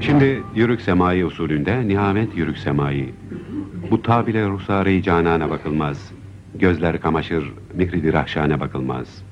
Şimdi yürük semai usulünde nihamet yürük semai. Bu tabile ruhsarı canana bakılmaz. Gözler kamaşır, mikridi rahşane bakılmaz.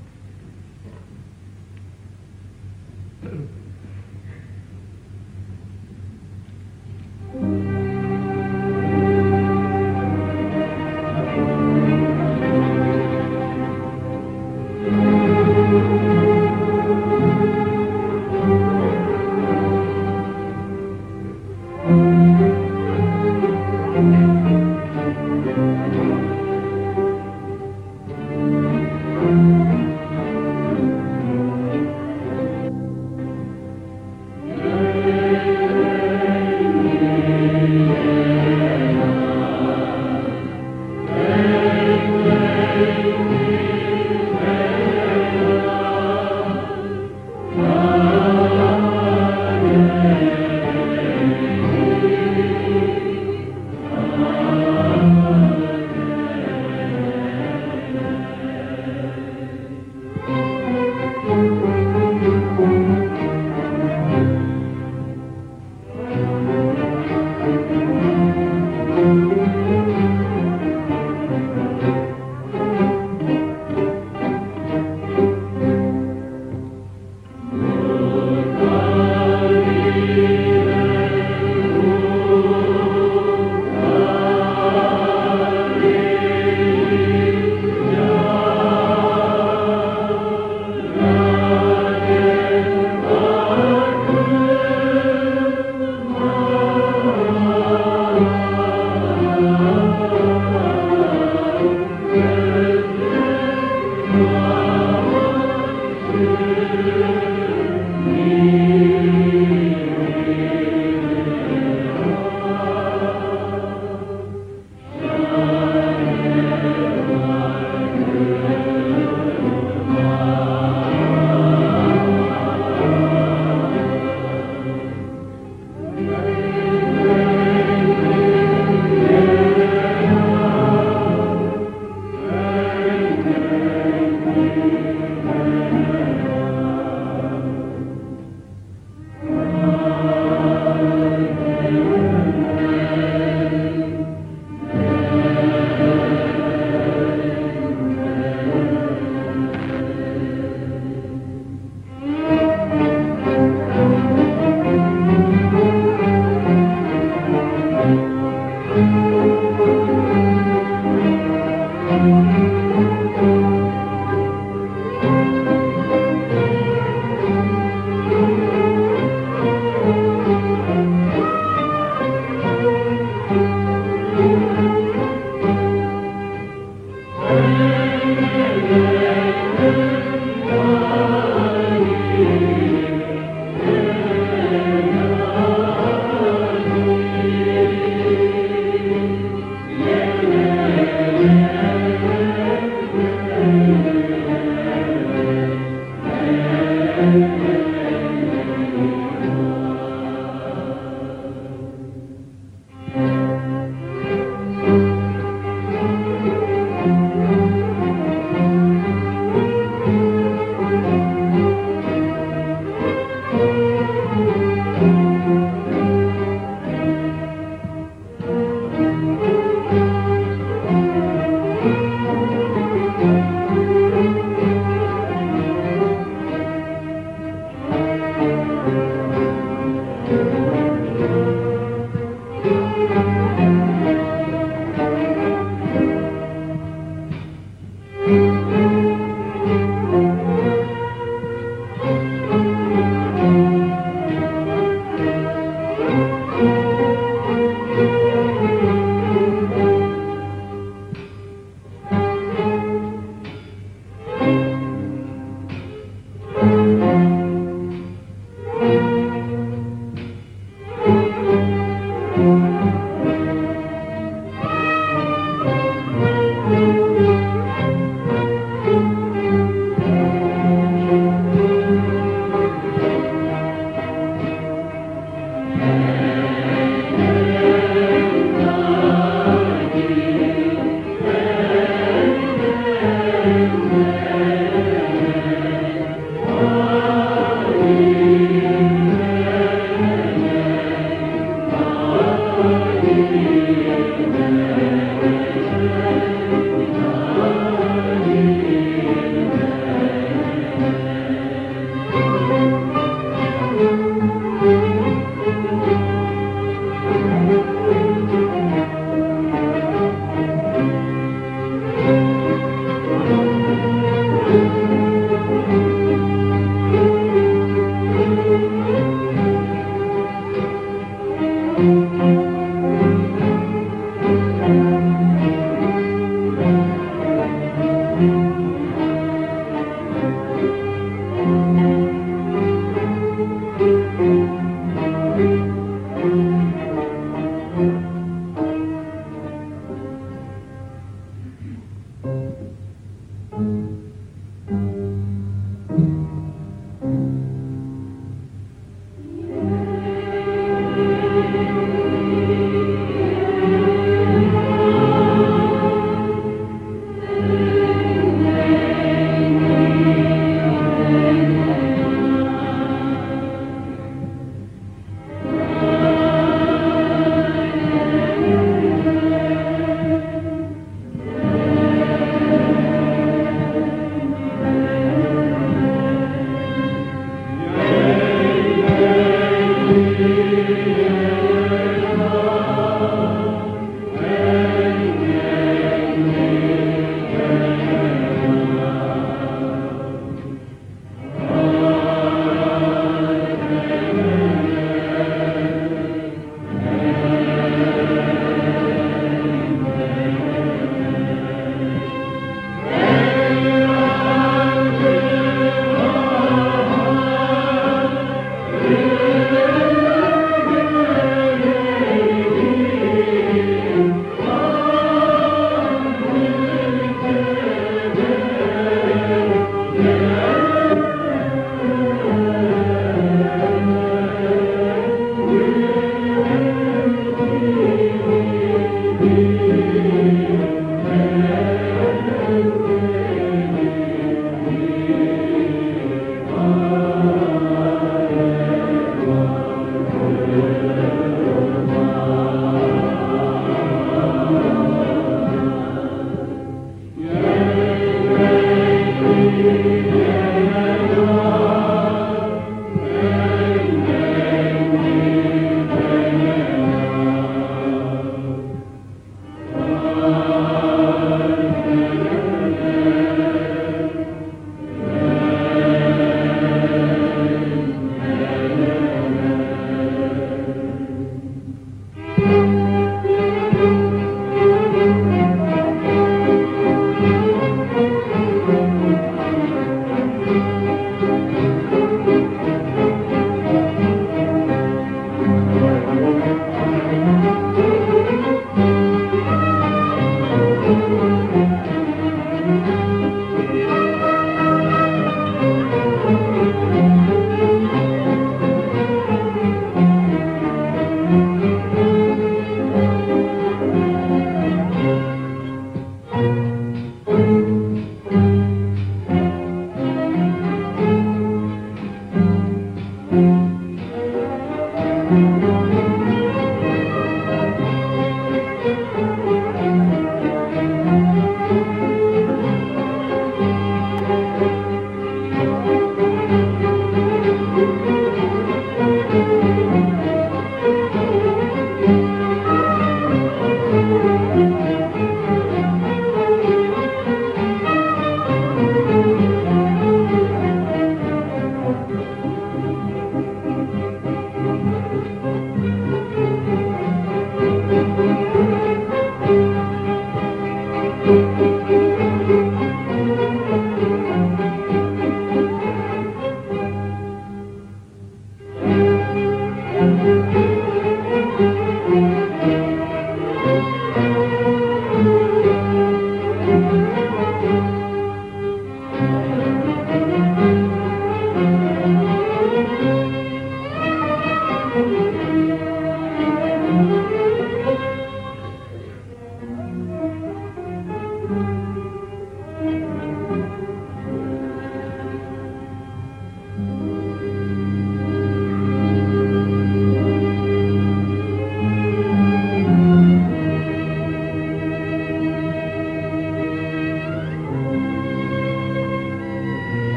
Música